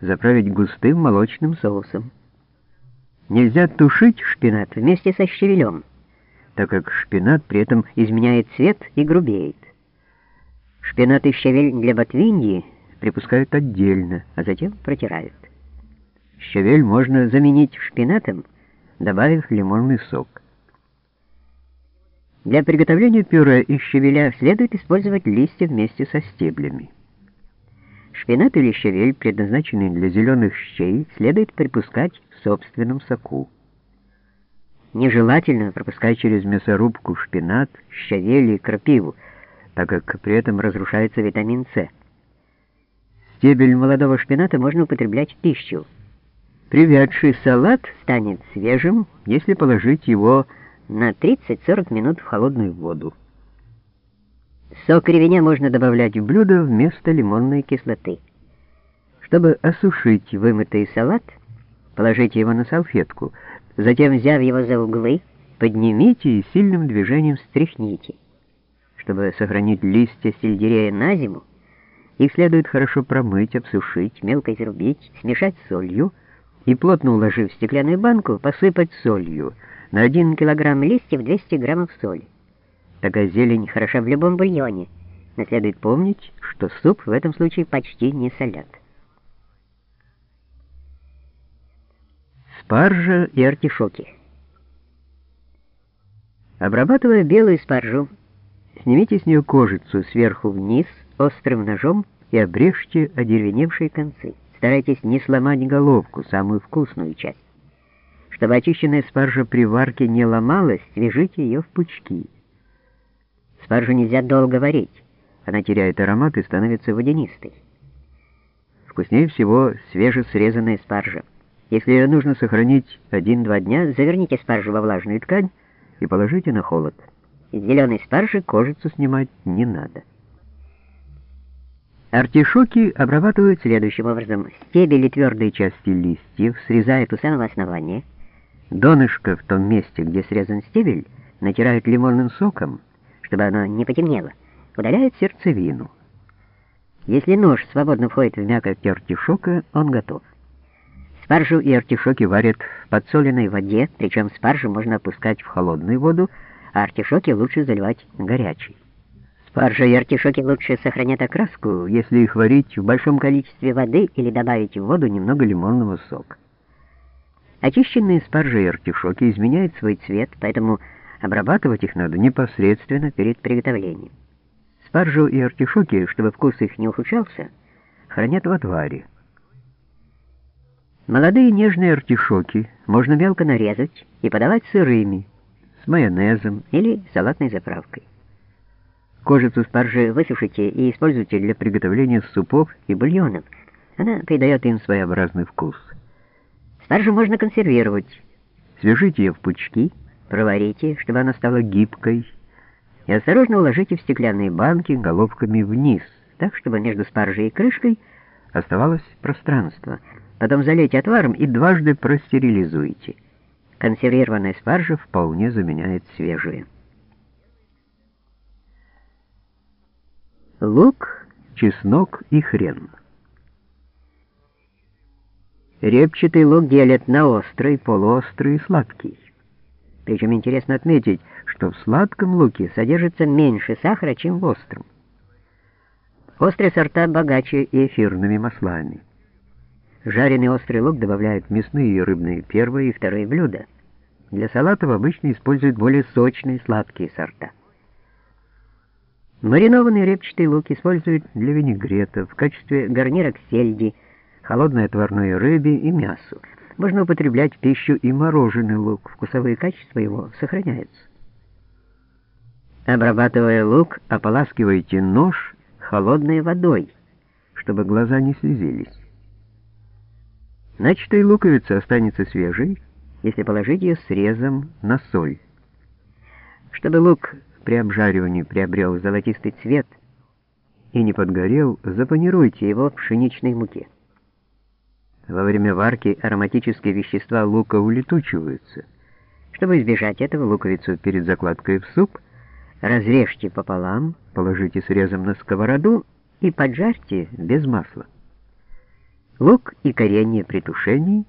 заправить густым молочным соусом. Нельзя тушить шпинат вместе со щавелем, так как шпинат при этом изменяет цвет и грубеет. Шпинат и щавель для ботвиньи припускают отдельно, а затем протирают. Щавель можно заменить шпинатом, добавив лимонный сок. Для приготовления пюре из щавеля следует использовать листья вместе со стеблями. Шпинат или щавель, предназначенный для зеленых щей, следует припускать в собственном соку. Нежелательно пропускать через мясорубку шпинат, щавель и крапиву, так как при этом разрушается витамин С. Стебель молодого шпината можно употреблять в пищу. Привядший салат станет свежим, если положить его на 30-40 минут в холодную воду. Сок ревеня можно добавлять в блюдо вместо лимонной кислоты. Чтобы осушить вымытый салат, положите его на салфетку, затем, взяв его за углы, поднимите и сильным движением стряхните. Чтобы сохранить листья сельдерея на зиму, их следует хорошо промыть, обсушить, мелко изрубить, смешать с солью и, плотно уложив в стеклянную банку, посыпать солью – на 1 килограмм листьев 200 граммов соли. Такая зелень хороша в любом бульоне, но следует помнить, что суп в этом случае почти не солят. Спаржа и артишоки. Обрабатывая белую спаржу, снимите с нее кожицу сверху вниз острым ножом и обрежьте одеревеневшие концы. Старайтесь не сломать головку, самую вкусную часть. Чтобы очищенная спаржа при варке не ломалась, свяжите ее в пучки. Спаржу нельзя долго варить. Она теряет аромат и становится водянистой. Вкуснее всего свежесрезанная спаржа. Если ее нужно сохранить 1-2 дня, заверните спаржу во влажную ткань и положите на холод. Из зеленой спаржи кожицу снимать не надо. Артишоки обрабатывают следующим образом. Стебели твердой части листьев срезают у самого основания, Донышко в том месте, где срезан стебель, натирают лимонным соком, чтобы оно не потемнело, удаляют сердцевину. Если нож свободно входит в мякоть артишока, он готов. Спаржу и артишоки варят в подсоленной воде, причем спаржу можно опускать в холодную воду, а артишоки лучше заливать горячей. Спаржа и артишоки лучше сохранят окраску, если их варить в большом количестве воды или добавить в воду немного лимонного сока. Очищенные спаржи и артишоки изменяют свой цвет, поэтому обрабатывать их надо непосредственно перед приготовлением. Спаржу и артишоки, чтобы вкус их не ухудшался, хранят в отваре. Молодые нежные артишоки можно мелко нарезать и подавать сырыми, с майонезом или салатной заправкой. Кожицу спаржи высушите и используйте для приготовления супов и бульонов. Она придает им своеобразный вкус. Спаржу можно консервировать. Свяжите ее в пучки, проварите, чтобы она стала гибкой, и осторожно уложите в стеклянные банки головками вниз, так, чтобы между спаржей и крышкой оставалось пространство. Потом залейте отваром и дважды простерилизуйте. Консервированная спаржа вполне заменяет свежую. Лук, чеснок и хрен. Репчатый лук делят на острый, полуострый и сладкий. Причем интересно отметить, что в сладком луке содержится меньше сахара, чем в остром. Острые сорта богаче эфирными маслами. Жареный острый лук добавляют в мясные и рыбные первые и вторые блюда. Для салатов обычно используют более сочные сладкие сорта. Маринованный репчатый лук используют для винегрета в качестве гарнира к сельди – холодной отварной рыбе и мясу. Можно употреблять в пищу и мороженый лук, вкусовые качества его сохраняются. Обрабатывая лук, ополаскивайте нож холодной водой, чтобы глаза не слезились. Начатая луковица останется свежей, если положить ее срезом на соль. Чтобы лук при обжаривании приобрел золотистый цвет и не подгорел, запанируйте его в пшеничной муке. Во время варки ароматические вещества лука улетучиваются. Чтобы избежать этого, луковицу перед закладкой в суп разрежьте пополам, положите срезом на сковороду и поджарьте без масла. Лук и коренья при тушении